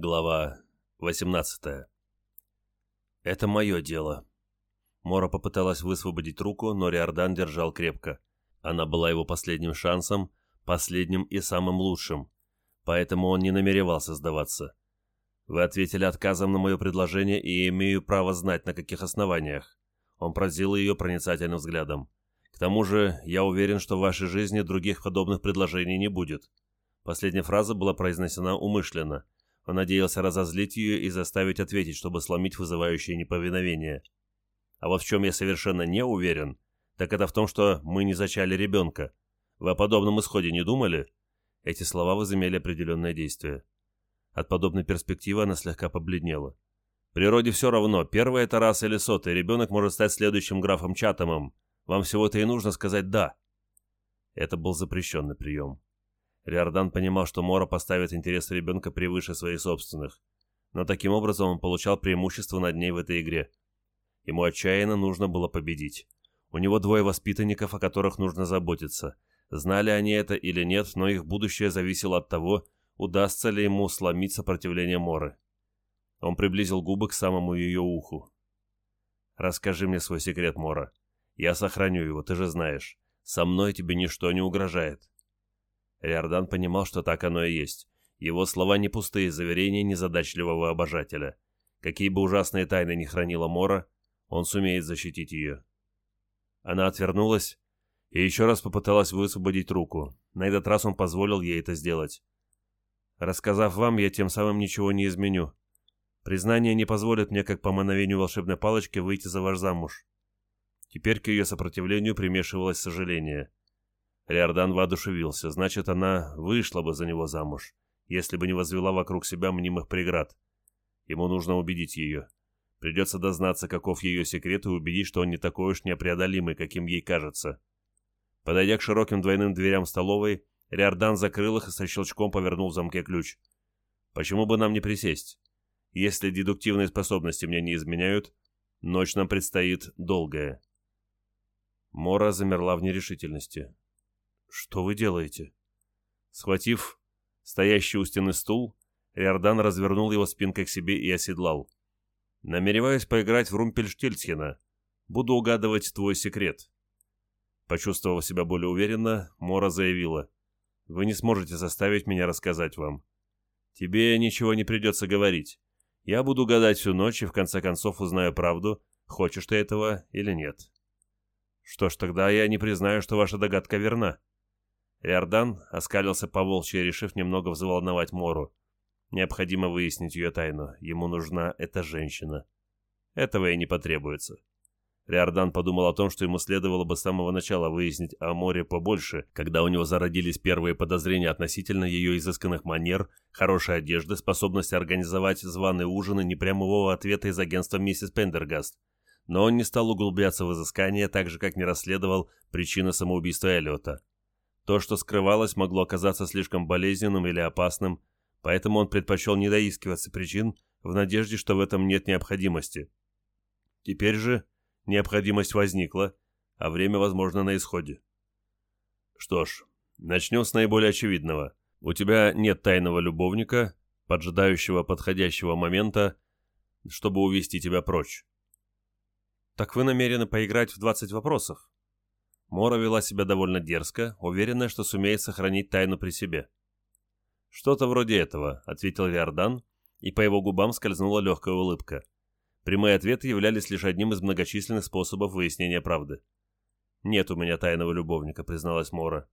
Глава 18 «Это мое дело». Мора попыталась высвободить руку, но Риордан держал крепко. Она была его последним шансом, последним и самым лучшим. Поэтому он не намеревался сдаваться. «Вы ответили отказом на мое предложение и имею право знать, на каких основаниях». Он поразил ее проницательным взглядом. «К тому же, я уверен, что в вашей жизни других подобных предложений не будет». Последняя фраза была произнесена умышленно. Он надеялся разозлить ее и заставить ответить, чтобы сломить вызывающее неповиновение. А вот в чем я совершенно не уверен, так это в том, что мы не зачали ребенка. Вы о подобном исходе не думали? Эти слова возымели определенное действие. От подобной перспективы она слегка побледнела. Природе все равно, первый это раз или сотый, ребенок может стать следующим графом Чатамом. Вам всего-то и нужно сказать «да». Это был запрещенный прием. Риордан понимал, что Мора поставит интересы ребенка превыше своих собственных. Но таким образом он получал преимущество над ней в этой игре. Ему отчаянно нужно было победить. У него двое воспитанников, о которых нужно заботиться. Знали они это или нет, но их будущее зависело от того, удастся ли ему сломить сопротивление Моры. Он приблизил губы к самому ее уху. «Расскажи мне свой секрет, Мора. Я сохраню его, ты же знаешь. Со мной тебе ничто не угрожает». Риордан понимал, что так оно и есть. Его слова не пустые заверения незадачливого обожателя. Какие бы ужасные тайны ни хранила Мора, он сумеет защитить ее. Она отвернулась и еще раз попыталась высвободить руку. На этот раз он позволил ей это сделать. Рассказав вам, я тем самым ничего не изменю. Признание не позволит мне, как по мановению волшебной палочки, выйти за ваш замуж. Теперь к ее сопротивлению примешивалось сожаление. Риордан воодушевился, значит, она вышла бы за него замуж, если бы не возвела вокруг себя мнимых преград. Ему нужно убедить ее. Придется дознаться, каков ее секрет, и убедить, что он не такой уж непреодолимый, каким ей кажется. Подойдя к широким двойным дверям столовой, Риордан закрыл их и со щелчком повернул в замке ключ. «Почему бы нам не присесть? Если дедуктивные способности мне не изменяют, ночь нам предстоит долгая». Мора замерла в нерешительности. «Что вы делаете?» Схватив стоящий у стены стул, Риордан развернул его спинкой к себе и оседлал. «Намереваюсь поиграть в Румпельштильцхена. Буду угадывать твой секрет». Почувствовав себя более уверенно, Мора заявила. Вы не сможете заставить меня рассказать вам. Тебе ничего не придется говорить. Я буду гадать всю ночь и в конце концов узнаю правду, хочешь ты этого или нет. Что ж, тогда я не признаю, что ваша догадка верна. Иордан оскалился по волчьи, решив немного взволновать Мору. Необходимо выяснить ее тайну. Ему нужна эта женщина. Этого и не потребуется. Риордан подумал о том, что ему следовало бы с самого начала выяснить о море побольше, когда у него зародились первые подозрения относительно ее изысканных манер, хорошей одежды, способности организовать званые ужины, непрямого ответа из агентства миссис Пендергаст. Но он не стал углубляться в изыскание, так же, как не расследовал причины самоубийства Эллиота. То, что скрывалось, могло оказаться слишком болезненным или опасным, поэтому он предпочел не доискиваться причин в надежде, что в этом нет необходимости. Теперь же Необходимость возникла, а время, возможно, на исходе. Что ж, начнем с наиболее очевидного. У тебя нет тайного любовника, поджидающего подходящего момента, чтобы увести тебя прочь. Так вы намерены поиграть в 20 вопросов? Мора вела себя довольно дерзко, уверенная, что сумеет сохранить тайну при себе. «Что-то вроде этого», — ответил Виордан, и по его губам скользнула легкая улыбка. Прямые ответы являлись лишь одним из многочисленных способов выяснения правды. «Нет у меня тайного любовника», — призналась Мора.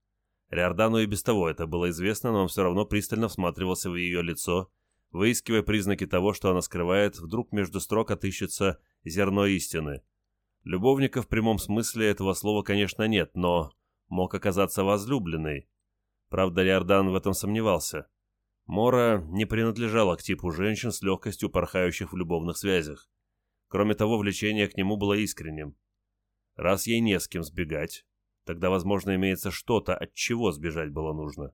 Риордану и без того это было известно, но он все равно пристально всматривался в ее лицо, выискивая признаки того, что она скрывает, вдруг между строк отыщется зерно истины. Любовника в прямом смысле этого слова, конечно, нет, но мог оказаться возлюбленной. Правда, Риордан в этом сомневался. Мора не принадлежала к типу женщин с легкостью порхающих в любовных связях. Кроме того, влечение к нему было искренним. Раз ей не с кем сбегать, тогда, возможно, имеется что-то, от чего сбежать было нужно.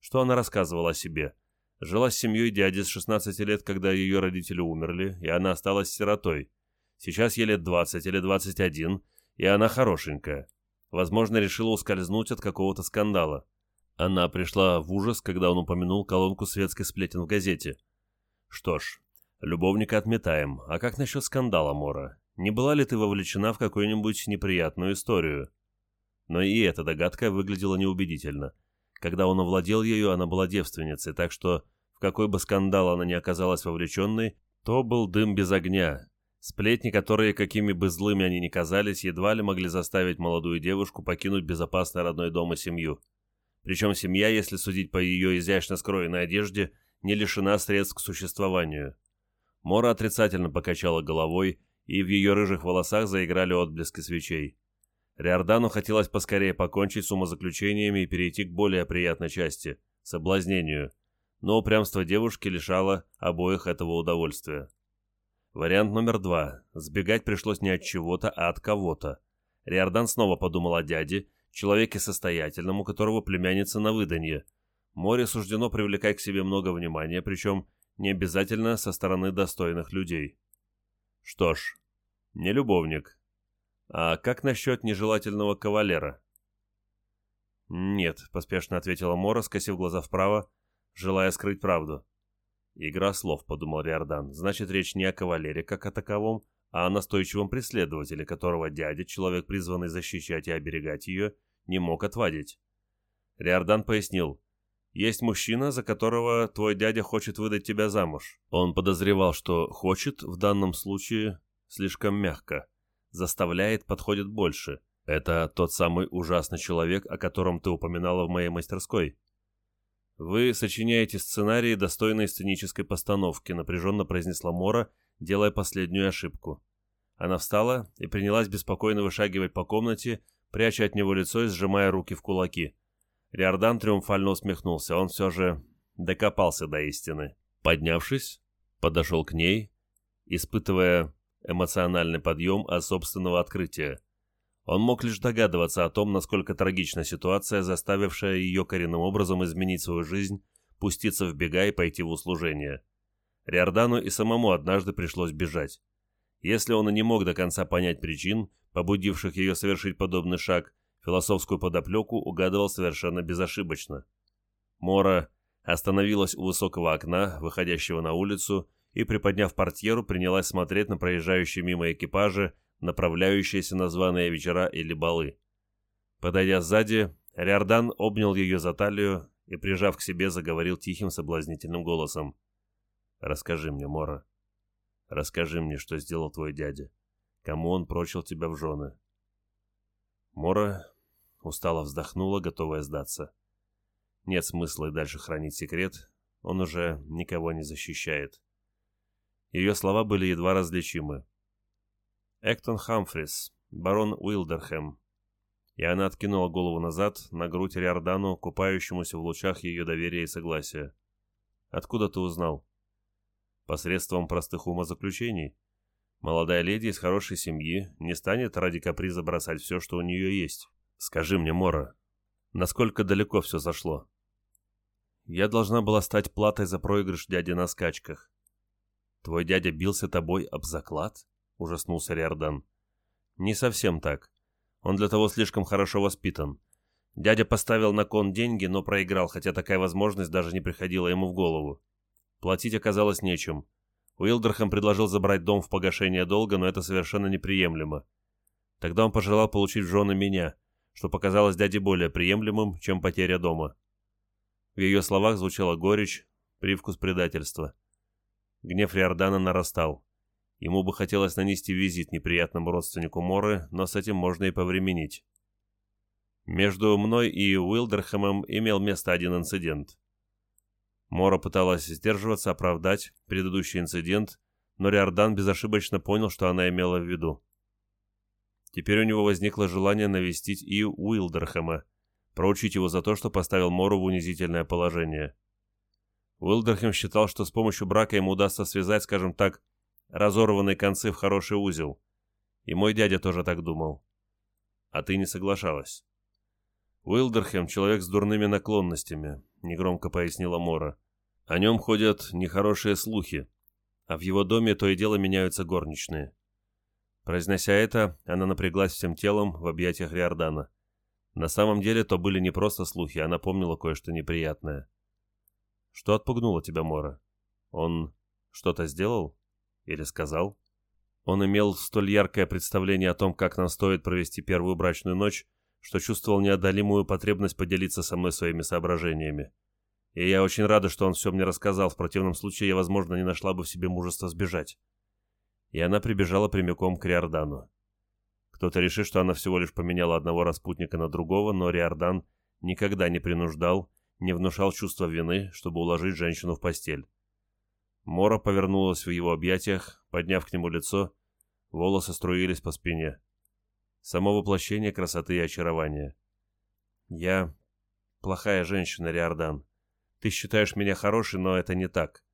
Что она рассказывала о себе? Жила с семьей дяди с 16 лет, когда ее родители умерли, и она осталась сиротой. Сейчас ей лет 20 или 21, и она хорошенькая. Возможно, решила ускользнуть от какого-то скандала. Она пришла в ужас, когда он упомянул колонку светской сплетен в газете. Что ж, любовника отметаем. А как насчет скандала, Мора? Не была ли ты вовлечена в какую-нибудь неприятную историю? Но и эта догадка выглядела неубедительно. Когда он овладел ею, она была девственницей, так что в какой бы скандал она ни оказалась вовлеченной, то был дым без огня. Сплетни, которые, какими бы злыми они ни казались, едва ли могли заставить молодую девушку покинуть безопасный родной дом и семью. Причем семья, если судить по ее изящно скроенной одежде, не лишена средств к существованию. Мора отрицательно покачала головой, и в ее рыжих волосах заиграли отблески свечей. Риордану хотелось поскорее покончить с умозаключениями и перейти к более приятной части – соблазнению, но упрямство девушки лишало обоих этого удовольствия. Вариант номер два. Сбегать пришлось не от чего-то, а от кого-то. Риордан снова подумал о дяде, человеке состоятельном, у которого племянница на выданье. Море суждено привлекать к себе много внимания, причем не обязательно со стороны достойных людей. Что ж, не любовник. А как насчет нежелательного кавалера? «Нет», — поспешно ответила Мора, скосив глаза вправо, желая скрыть правду. «Игра слов», — подумал Риордан. «Значит, речь не о кавалере как о таковом, а о настойчивом преследователе, которого дядя, человек, призванный защищать и оберегать ее, не мог отвадить». Риордан пояснил. Есть мужчина, за которого твой дядя хочет выдать тебя замуж. Он подозревал, что «хочет» в данном случае слишком мягко. Заставляет подходит больше. Это тот самый ужасный человек, о котором ты упоминала в моей мастерской. Вы сочиняете сценарии, достойные сценической постановки, напряженно произнесла Мора, делая последнюю ошибку. Она встала и принялась беспокойно вышагивать по комнате, пряча от него лицо и сжимая руки в кулаки. Риордан триумфально усмехнулся. Он все же докопался до истины. Поднявшись, подошел к ней, испытывая эмоциональный подъем от собственного открытия. Он мог лишь догадываться о том, насколько трагична ситуация, заставившая ее коренным образом изменить свою жизнь, пуститься в бега и пойти в услужение. Риордану и самому однажды пришлось бежать. Если он и не мог до конца понять причин, побудивших ее совершить подобный шаг, Философскую подоплеку угадывал совершенно безошибочно. Мора остановилась у высокого окна, выходящего на улицу, и, приподняв портьеру, принялась смотреть на проезжающие мимо экипажи, направляющиеся на званые вечера или балы. Подойдя сзади, Риордан обнял ее за талию и, прижав к себе, заговорил тихим соблазнительным голосом. «Расскажи мне, Мора. Расскажи мне, что сделал твой дядя. Кому он прочил тебя в жены?» Мора устало вздохнула, готовая сдаться. Нет смысла и дальше хранить секрет, он уже никого не защищает. Ее слова были едва различимы. Эктон Хамфрис, барон Уилдерхэм. И она откинула голову назад, на грудь Риордану, купающемуся в лучах ее доверия и согласия. «Откуда ты узнал?» «Посредством простых умозаключений. Молодая леди из хорошей семьи не станет ради каприза бросать все, что у нее есть. Скажи мне, Мора, насколько далеко все зашло? Я должна была стать платой за проигрыш дяди на скачках. Твой дядя бился тобой об заклад? Ужаснулся Риордан. Не совсем так. Он для того слишком хорошо воспитан. Дядя поставил на кон деньги, но проиграл, хотя такая возможность даже не приходила ему в голову. Платить оказалось нечем. Уилдерхэм предложил забрать дом в погашение долга, но это совершенно неприемлемо. Тогда он пожелал получить в жены меня — что показалось дяде более приемлемым, чем потеря дома. В ее словах звучала горечь, привкус предательства. Гнев Риордана нарастал. Ему бы хотелось нанести визит неприятному родственнику Моры, но с этим можно и повременить. Между мной и Уилдерхэмом имел место один инцидент. Мора пыталась сдерживаться, оправдать предыдущий инцидент, но Риордан безошибочно понял, что она имела в виду. Теперь у него возникло желание навестить и Уилдерхэма, проучить его за то, что поставил Мору в унизительное положение. Уилдерхэм считал, что с помощью брака ему удастся связать, скажем так, разорванные концы в хороший узел. И мой дядя тоже так думал. А ты не соглашалась. Уилдерхэм — человек с дурными наклонностями, негромко пояснила Мора. О нем ходят нехорошие слухи, а в его доме то и дело меняются горничные. Произнося это, она напряглась всем телом в объятиях Риордана. На самом деле то были не просто слухи, она помнила кое-что неприятное. «Что отпугнуло тебя, Мора?» Он что-то сделал? Или сказал? Он имел столь яркое представление о том, как нам стоит провести первую брачную ночь, что чувствовал неодолимую потребность поделиться со мной своими соображениями. И я очень рада, что он все мне рассказал, в противном случае я, возможно, не нашла бы в себе мужества сбежать. И она прибежала прямиком к Риордану. Кто-то решит, что она всего лишь поменяла одного распутника на другого, но Риордан никогда не принуждал, не внушал чувства вины, чтобы уложить женщину в постель. Мора повернулась в его объятиях, подняв к нему лицо, волосы струились по спине. Само воплощение красоты и очарования. «Я плохая женщина, Риордан. Ты считаешь меня хорошей, но это не так.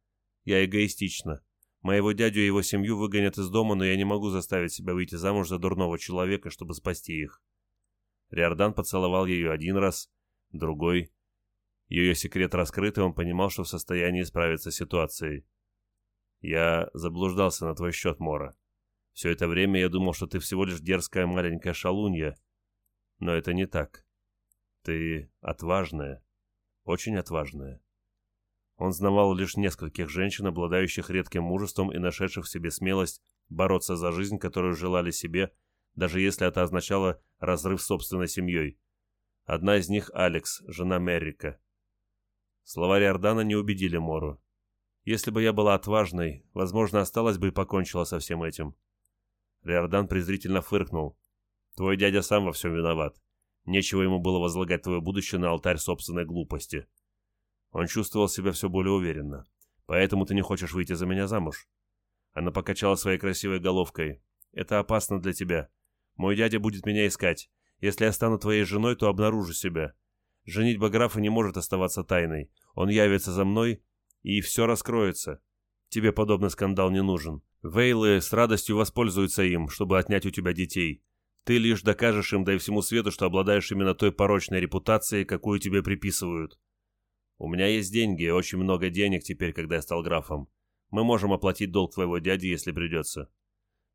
Я эгоистична. Моего дядю и его семью выгонят из дома, но я не могу заставить себя выйти замуж за дурного человека, чтобы спасти их». Риордан поцеловал ее один раз, другой. Ее секрет раскрыт, и он понимал, что в состоянии справиться с ситуацией. «Я заблуждался на твой счет, Мора. Все это время я думал, что ты всего лишь дерзкая маленькая шалунья. Но это не так. Ты отважная, очень отважная. Он знавал лишь нескольких женщин, обладающих редким мужеством и нашедших в себе смелость бороться за жизнь, которую желали себе, даже если это означало разрыв собственной семьей. Одна из них — Алекс, жена Меррика. Слова Риордана не убедили Мору. Если бы я была отважной, возможно, осталась бы и покончила со всем этим. Риордан презрительно фыркнул. «Твой дядя сам во всем виноват. Нечего ему было возлагать твое будущее на алтарь собственной глупости». Он чувствовал себя все более уверенно. «Поэтому ты не хочешь выйти за меня замуж?» Она покачала своей красивой головкой. «Это опасно для тебя. Мой дядя будет меня искать. Если я стану твоей женой, то обнаружу себя. Женитьба графа не может оставаться тайной. Он явится за мной, и все раскроется. Тебе подобный скандал не нужен. Вейлы с радостью воспользуются им, чтобы отнять у тебя детей. Ты лишь докажешь им, да и всему свету, что обладаешь именно той порочной репутацией, какую тебе приписывают. У меня есть деньги, очень много денег теперь, когда я стал графом. Мы можем оплатить долг твоего дяди, если придется.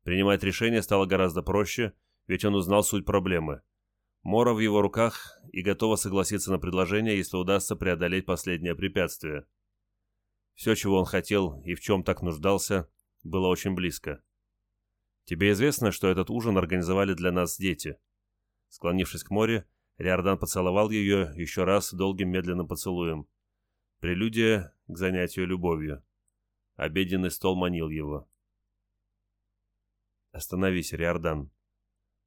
Принимать решение стало гораздо проще, ведь он узнал суть проблемы. Мора в его руках и готова согласиться на предложение, если удастся преодолеть последнее препятствие. Все, чего он хотел и в чем так нуждался, было очень близко. Тебе известно, что этот ужин организовали для нас дети?» Склонившись к море, Риордан поцеловал ее еще раз долгим медленным поцелуем. Прелюдия к занятию любовью. Обеденный стол манил его. «Остановись, Риордан».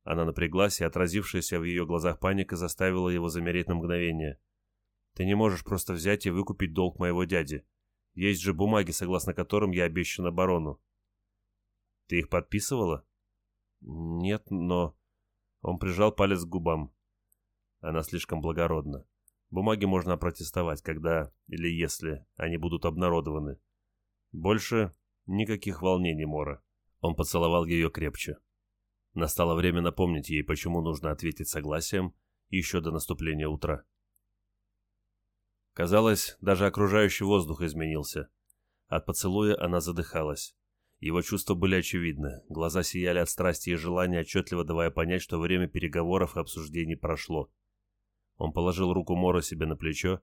Она напряглась, и отразившаяся в ее глазах паника заставила его замереть на мгновение. «Ты не можешь просто взять и выкупить долг моего дяди. Есть же бумаги, согласно которым я обещана барону. Ты их подписывала? Нет, но... Он прижал палец к губам. Она слишком благородна. Бумаги можно опротестовать, когда или если они будут обнародованы. Больше никаких волнений, Мора. Он поцеловал ее крепче. Настало время напомнить ей, почему нужно ответить согласием еще до наступления утра. Казалось, даже окружающий воздух изменился. От поцелуя она задыхалась. Его чувства были очевидны, глаза сияли от страсти и желания, отчетливо давая понять, что время переговоров и обсуждений прошло. Он положил руку Мора себе на плечо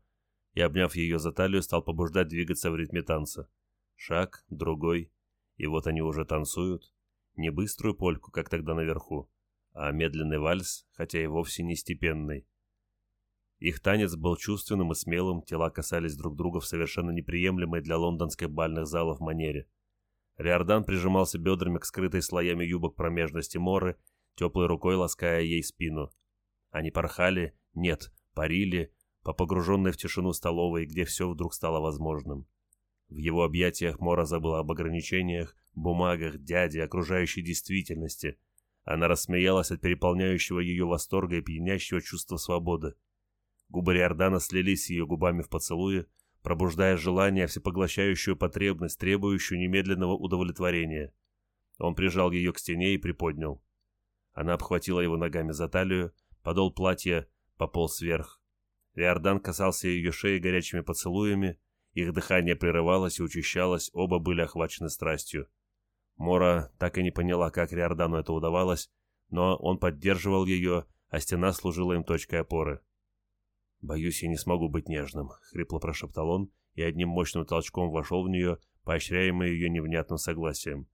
и, обняв ее за талию, стал побуждать двигаться в ритме танца. Шаг, другой, и вот они уже танцуют. Не быструю польку, как тогда наверху, а медленный вальс, хотя и вовсе не степенный. Их танец был чувственным и смелым, тела касались друг друга в совершенно неприемлемой для лондонских бальных залов манере. Риордан прижимался бедрами к скрытой слоями юбок промежности Моры, теплой рукой лаская ей спину. Они порхали, нет, парили, по погруженной в тишину столовой, где все вдруг стало возможным. В его объятиях Мора забыла об ограничениях, бумагах, дяде, окружающей действительности. Она рассмеялась от переполняющего ее восторга и пьянящего чувства свободы. Губы Риордана слились с ее губами в поцелуе, пробуждая желание, всепоглощающую потребность, требующую немедленного удовлетворения. Он прижал ее к стене и приподнял. Она обхватила его ногами за талию, подол платья пополз вверх. Риордан касался ее шеи горячими поцелуями, их дыхание прерывалось и учащалось, оба были охвачены страстью. Мора так и не поняла, как Риордану это удавалось, но он поддерживал ее, а стена служила им точкой опоры. «Боюсь, я не смогу быть нежным», — хрипло прошептал он и одним мощным толчком вошел в нее, поощряемые ее невнятным согласием.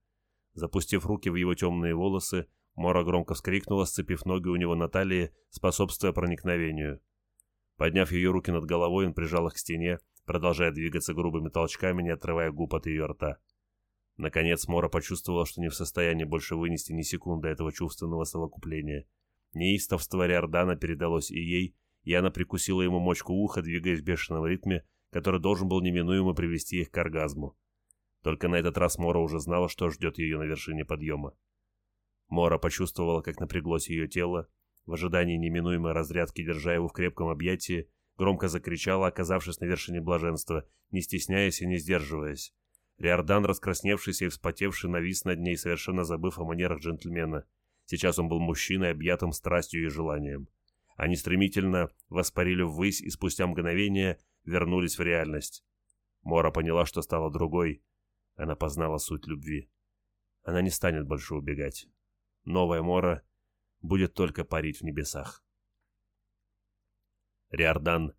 Запустив руки в его темные волосы, Мора громко вскрикнула, сцепив ноги у него на талии, способствуя проникновению. Подняв ее руки над головой, он прижал их к стене, продолжая двигаться грубыми толчками, не отрывая губ от ее рта. Наконец Мора почувствовала, что не в состоянии больше вынести ни секунды этого чувственного совокупления. Неистовство Риордана передалось и ей, и она прикусила ему мочку уха, двигаясь в бешеном ритме, который должен был неминуемо привести их к оргазму. Только на этот раз Мора уже знала, что ждет ее на вершине подъема. Мора почувствовала, как напряглось ее тело, в ожидании неминуемой разрядки, держа его в крепком объятии, громко закричала, оказавшись на вершине блаженства, не стесняясь и не сдерживаясь. Риордан, раскрасневшийся и вспотевший, навис над ней, совершенно забыв о манерах джентльмена. Сейчас он был мужчиной, объятым страстью и желанием. Они стремительно воспарили ввысь и спустя мгновение вернулись в реальность. Мора поняла, что стала другой. Она познала суть любви. Она не станет больше убегать. Новая Мора будет только парить в небесах. Риордан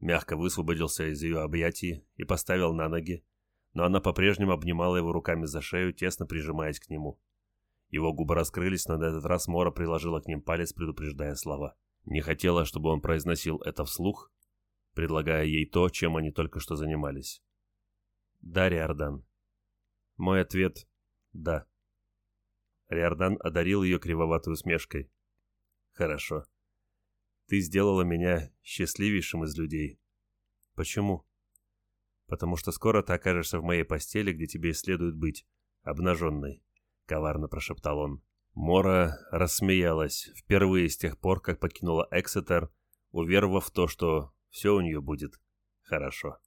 мягко высвободился из ее объятий и поставил на ноги, но она по-прежнему обнимала его руками за шею, тесно прижимаясь к нему. Его губы раскрылись, но на этот раз Мора приложила к ним палец, предупреждая слова. Не хотела, чтобы он произносил это вслух, предлагая ей то, чем они только что занимались. «Да, Риордан». Мой ответ — «да». Риордан одарил ее кривоватой усмешкой. «Хорошо. Ты сделала меня счастливейшим из людей. Почему?» «Потому что скоро ты окажешься в моей постели, где тебе и следует быть, обнаженной», — коварно прошептал он. Мора рассмеялась впервые с тех пор, как покинула Эксетер, уверовав в то, что все у нее будет хорошо.